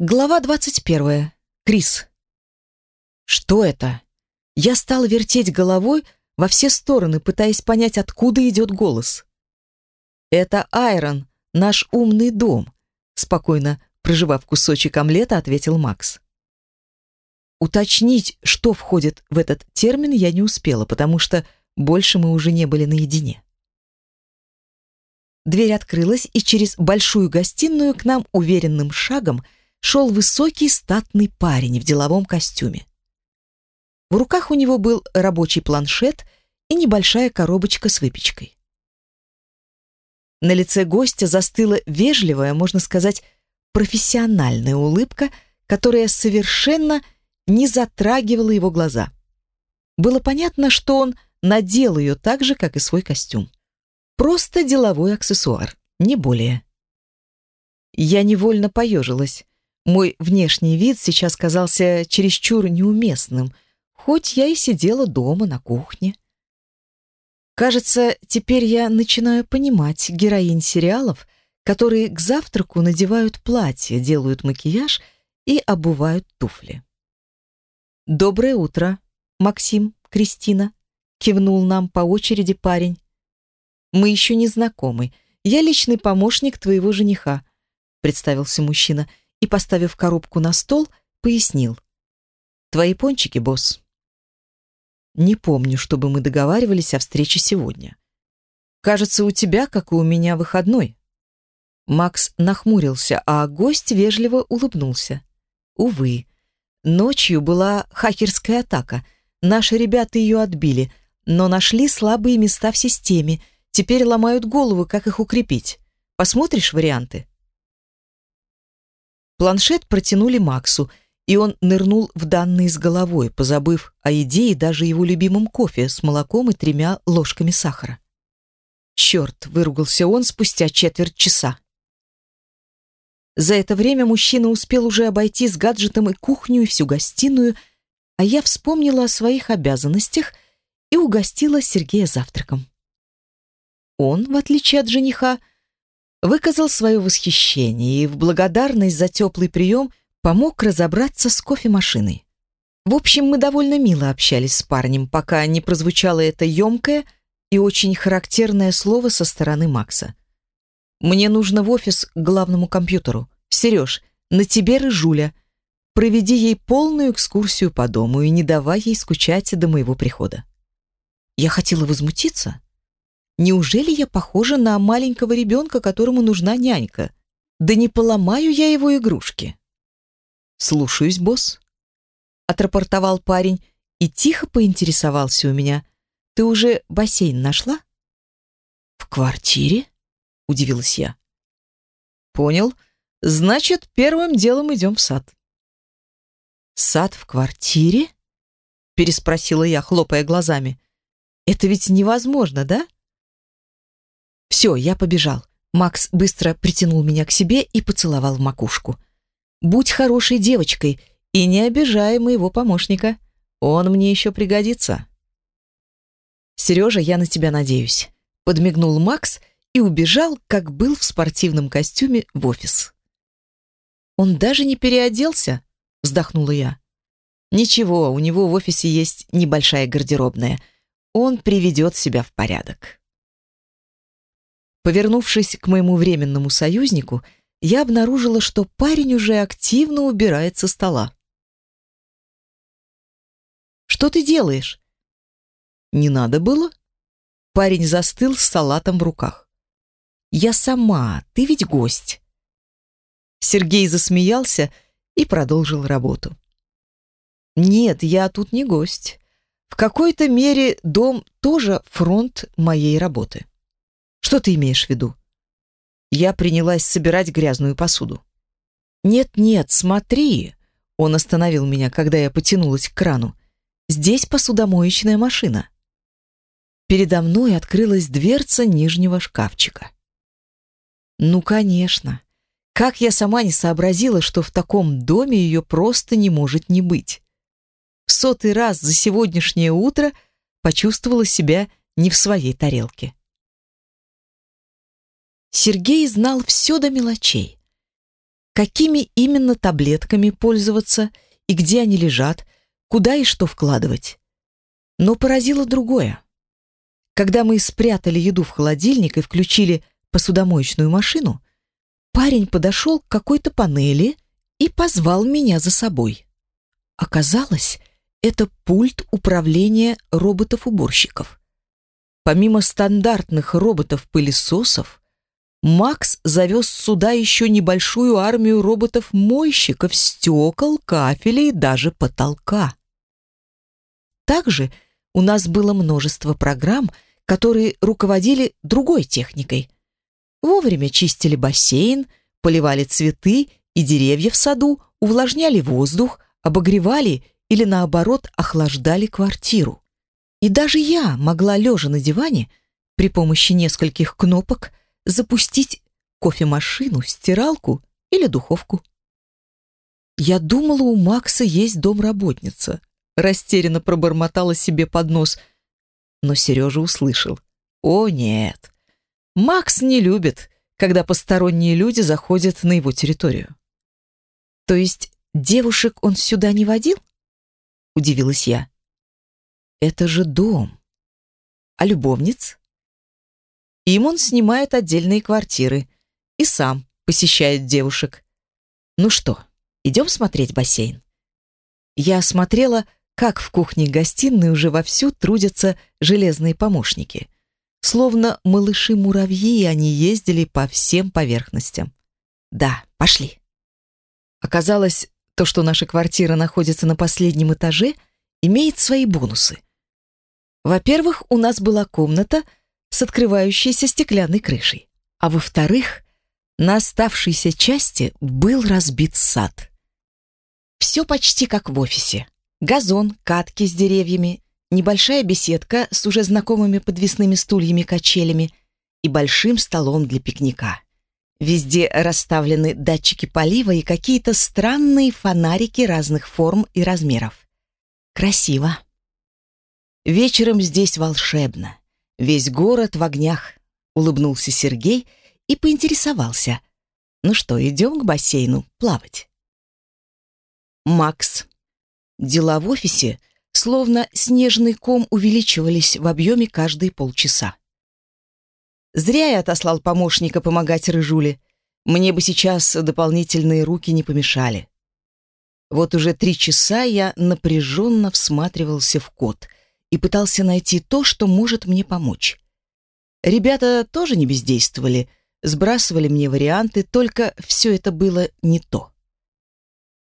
Глава 21. Крис. Что это? Я стал вертеть головой во все стороны, пытаясь понять, откуда идет голос. Это Айрон, наш умный дом, спокойно проживав кусочек омлета, ответил Макс. Уточнить, что входит в этот термин, я не успела, потому что больше мы уже не были наедине. Дверь открылась, и через большую гостиную к нам уверенным шагом – шел высокий статный парень в деловом костюме. В руках у него был рабочий планшет и небольшая коробочка с выпечкой. На лице гостя застыла вежливая, можно сказать, профессиональная улыбка, которая совершенно не затрагивала его глаза. Было понятно, что он надел ее так же, как и свой костюм. Просто деловой аксессуар, не более. Я невольно поежилась. Мой внешний вид сейчас казался чересчур неуместным, хоть я и сидела дома на кухне. Кажется, теперь я начинаю понимать героинь сериалов, которые к завтраку надевают платье, делают макияж и обувают туфли. «Доброе утро, Максим, Кристина», — кивнул нам по очереди парень. «Мы еще не знакомы. Я личный помощник твоего жениха», — представился мужчина, — и, поставив коробку на стол, пояснил. «Твои пончики, босс». «Не помню, чтобы мы договаривались о встрече сегодня. Кажется, у тебя, как и у меня, выходной». Макс нахмурился, а гость вежливо улыбнулся. «Увы, ночью была хакерская атака. Наши ребята ее отбили, но нашли слабые места в системе. Теперь ломают голову, как их укрепить. Посмотришь варианты?» Планшет протянули Максу, и он нырнул в данные с головой, позабыв о еде и даже его любимом кофе с молоком и тремя ложками сахара. «Черт!» — выругался он спустя четверть часа. За это время мужчина успел уже обойти с гаджетом и кухню, и всю гостиную, а я вспомнила о своих обязанностях и угостила Сергея завтраком. Он, в отличие от жениха, выказал свое восхищение и в благодарность за теплый прием помог разобраться с кофемашиной. В общем, мы довольно мило общались с парнем, пока не прозвучало это емкое и очень характерное слово со стороны Макса. «Мне нужно в офис к главному компьютеру. Сереж, на тебе рыжуля. Проведи ей полную экскурсию по дому и не давай ей скучать до моего прихода». Я хотела возмутиться, Неужели я похожа на маленького ребенка, которому нужна нянька? Да не поломаю я его игрушки. Слушаюсь, босс. Отрапортовал парень и тихо поинтересовался у меня. Ты уже бассейн нашла? В квартире? Удивилась я. Понял. Значит, первым делом идем в сад. Сад в квартире? Переспросила я, хлопая глазами. Это ведь невозможно, да? Все, я побежал. Макс быстро притянул меня к себе и поцеловал в макушку. Будь хорошей девочкой и не обижай моего помощника. Он мне еще пригодится. Сережа, я на тебя надеюсь. Подмигнул Макс и убежал, как был в спортивном костюме в офис. Он даже не переоделся, вздохнула я. Ничего, у него в офисе есть небольшая гардеробная. Он приведет себя в порядок. Повернувшись к моему временному союзнику, я обнаружила, что парень уже активно убирает со стола. «Что ты делаешь?» «Не надо было?» Парень застыл с салатом в руках. «Я сама, ты ведь гость». Сергей засмеялся и продолжил работу. «Нет, я тут не гость. В какой-то мере дом тоже фронт моей работы». Что ты имеешь в виду? Я принялась собирать грязную посуду. Нет-нет, смотри. Он остановил меня, когда я потянулась к крану. Здесь посудомоечная машина. Передо мной открылась дверца нижнего шкафчика. Ну, конечно. Как я сама не сообразила, что в таком доме ее просто не может не быть. В сотый раз за сегодняшнее утро почувствовала себя не в своей тарелке. Сергей знал все до мелочей. какими именно таблетками пользоваться и где они лежат, куда и что вкладывать. Но поразило другое. Когда мы спрятали еду в холодильник и включили посудомоечную машину, парень подошел к какой-то панели и позвал меня за собой. Оказалось, это пульт управления роботов-уборщиков. Помимо стандартных роботов-пылесосов, Макс завез сюда еще небольшую армию роботов-мойщиков стекол, кафеля и даже потолка. Также у нас было множество программ, которые руководили другой техникой. Вовремя чистили бассейн, поливали цветы и деревья в саду, увлажняли воздух, обогревали или, наоборот, охлаждали квартиру. И даже я могла, лежа на диване, при помощи нескольких кнопок, запустить кофемашину, стиралку или духовку. Я думала, у Макса есть домработница. Растерянно пробормотала себе под нос. Но Сережа услышал. О, нет. Макс не любит, когда посторонние люди заходят на его территорию. То есть девушек он сюда не водил? Удивилась я. Это же дом. А любовниц? Им он снимает отдельные квартиры и сам посещает девушек. Ну что, идем смотреть бассейн? Я смотрела, как в кухне-гостиной уже вовсю трудятся железные помощники. Словно малыши-муравьи, они ездили по всем поверхностям. Да, пошли. Оказалось, то, что наша квартира находится на последнем этаже, имеет свои бонусы. Во-первых, у нас была комната с открывающейся стеклянной крышей. А во-вторых, на оставшейся части был разбит сад. Все почти как в офисе. Газон, катки с деревьями, небольшая беседка с уже знакомыми подвесными стульями-качелями и большим столом для пикника. Везде расставлены датчики полива и какие-то странные фонарики разных форм и размеров. Красиво. Вечером здесь волшебно. Весь город в огнях. Улыбнулся Сергей и поинтересовался. Ну что, идем к бассейну плавать? Макс. Дела в офисе словно снежный ком увеличивались в объеме каждые полчаса. Зря я отослал помощника помогать Рыжуле. Мне бы сейчас дополнительные руки не помешали. Вот уже три часа я напряженно всматривался в код и пытался найти то, что может мне помочь. Ребята тоже не бездействовали, сбрасывали мне варианты, только все это было не то.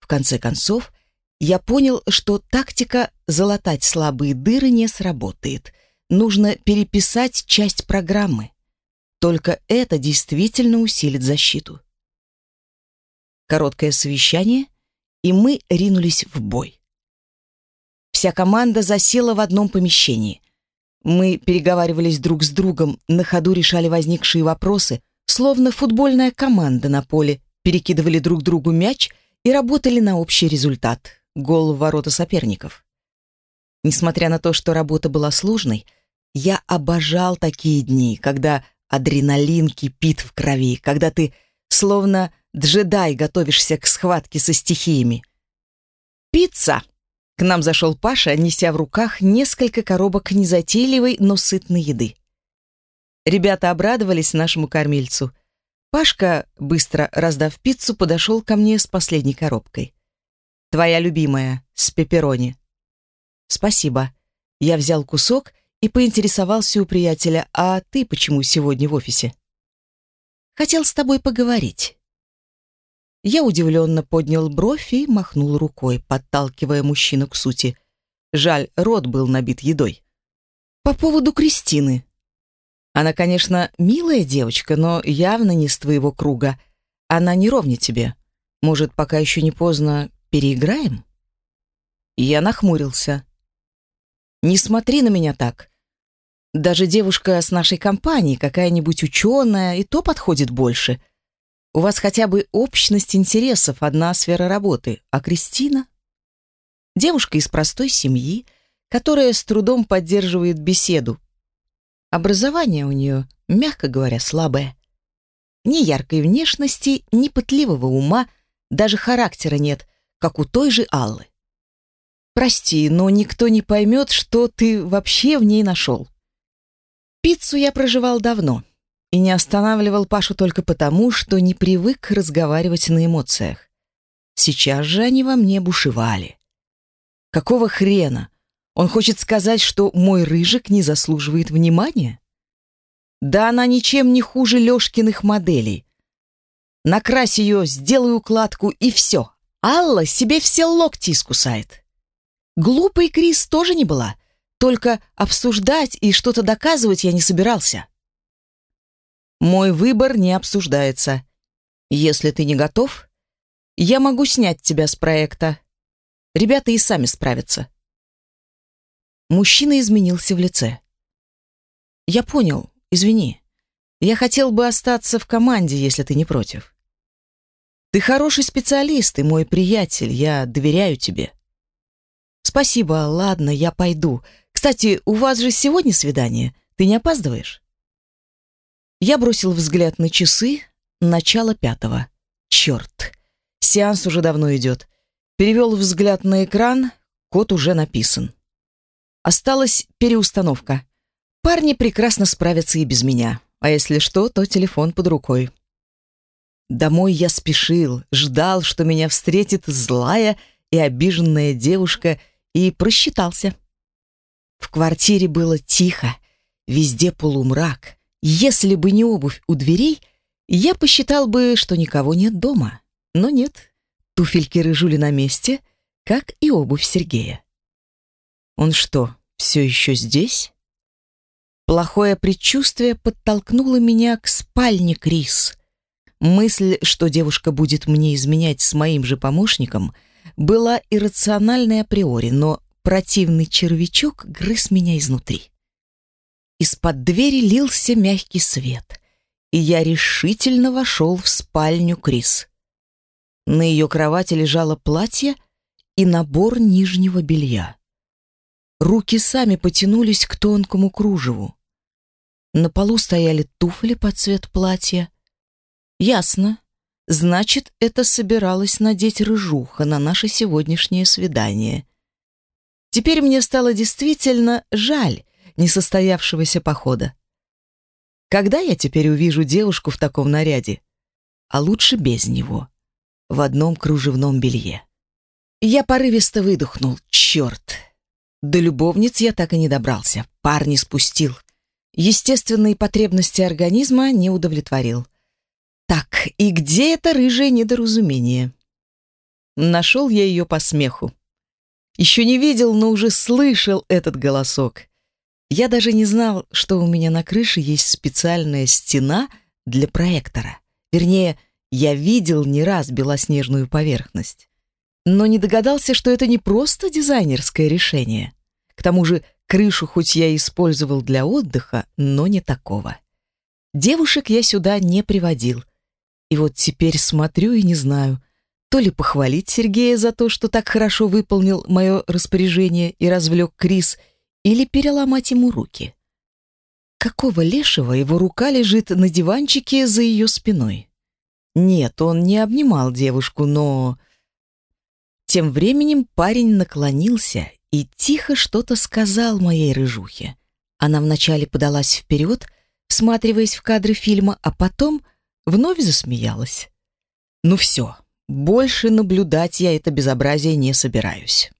В конце концов, я понял, что тактика залатать слабые дыры не сработает. Нужно переписать часть программы. Только это действительно усилит защиту. Короткое совещание, и мы ринулись в бой. Вся команда засела в одном помещении. Мы переговаривались друг с другом, на ходу решали возникшие вопросы, словно футбольная команда на поле, перекидывали друг другу мяч и работали на общий результат — гол в ворота соперников. Несмотря на то, что работа была сложной, я обожал такие дни, когда Адреналин кипит в крови, когда ты, словно джедай, готовишься к схватке со стихиями. «Пицца!» К нам зашел Паша, неся в руках несколько коробок незатейливой, но сытной еды. Ребята обрадовались нашему кормильцу. Пашка, быстро раздав пиццу, подошел ко мне с последней коробкой. «Твоя любимая, с пепперони». «Спасибо». Я взял кусок и поинтересовался у приятеля, «А ты почему сегодня в офисе?» «Хотел с тобой поговорить». Я удивленно поднял бровь и махнул рукой, подталкивая мужчину к сути. Жаль, рот был набит едой. «По поводу Кристины. Она, конечно, милая девочка, но явно не с твоего круга. Она не ровня тебе. Может, пока еще не поздно, переиграем?» Я нахмурился. «Не смотри на меня так. Даже девушка с нашей компании, какая-нибудь ученая, и то подходит больше. У вас хотя бы общность интересов, одна сфера работы. А Кристина? Девушка из простой семьи, которая с трудом поддерживает беседу. Образование у нее, мягко говоря, слабое. Ни яркой внешности, ни пытливого ума, даже характера нет, как у той же Аллы. Прости, но никто не поймет, что ты вообще в ней нашел. Пиццу я проживал давно и не останавливал Пашу только потому, что не привык разговаривать на эмоциях. Сейчас же они во мне бушевали. Какого хрена? Он хочет сказать, что мой рыжик не заслуживает внимания? Да она ничем не хуже Лёшкиных моделей. Накрась ее, сделай укладку и все. Алла себе все локти искусает. Глупой Крис тоже не была. Только обсуждать и что-то доказывать я не собирался. Мой выбор не обсуждается. Если ты не готов, я могу снять тебя с проекта. Ребята и сами справятся. Мужчина изменился в лице. Я понял, извини. Я хотел бы остаться в команде, если ты не против. Ты хороший специалист и мой приятель, я доверяю тебе. Спасибо, ладно, я пойду. Кстати, у вас же сегодня свидание. Ты не опаздываешь? Я бросил взгляд на часы, начало пятого. Черт, сеанс уже давно идет. Перевел взгляд на экран, код уже написан. Осталась переустановка. Парни прекрасно справятся и без меня. А если что, то телефон под рукой. Домой я спешил, ждал, что меня встретит злая и обиженная девушка, и просчитался. В квартире было тихо, везде полумрак. Если бы не обувь у дверей, я посчитал бы, что никого нет дома. Но нет, туфельки рыжули на месте, как и обувь Сергея. Он что, все еще здесь? Плохое предчувствие подтолкнуло меня к спальне Крис. Мысль, что девушка будет мне изменять с моим же помощником, была иррациональной априори, но противный червячок грыз меня изнутри. Из-под двери лился мягкий свет, и я решительно вошел в спальню Крис. На ее кровати лежало платье и набор нижнего белья. Руки сами потянулись к тонкому кружеву. На полу стояли туфли под цвет платья, Ясно. Значит, это собиралась надеть рыжуха на наше сегодняшнее свидание. Теперь мне стало действительно жаль несостоявшегося похода. Когда я теперь увижу девушку в таком наряде? А лучше без него, в одном кружевном белье. Я порывисто выдохнул. Черт! До любовниц я так и не добрался. Пар не спустил. Естественные потребности организма не удовлетворил. Так, и где это рыжее недоразумение? Нашел я ее по смеху. Еще не видел, но уже слышал этот голосок. Я даже не знал, что у меня на крыше есть специальная стена для проектора. Вернее, я видел не раз белоснежную поверхность. Но не догадался, что это не просто дизайнерское решение. К тому же крышу хоть я использовал для отдыха, но не такого. Девушек я сюда не приводил, и вот теперь смотрю и не знаю, то ли похвалить Сергея за то, что так хорошо выполнил мое распоряжение и развлек Крис, или переломать ему руки. Какого лешего его рука лежит на диванчике за ее спиной? Нет, он не обнимал девушку, но... Тем временем парень наклонился и тихо что-то сказал моей рыжухе. Она вначале подалась вперед, всматриваясь в кадры фильма, а потом вновь засмеялась. «Ну все, больше наблюдать я это безобразие не собираюсь».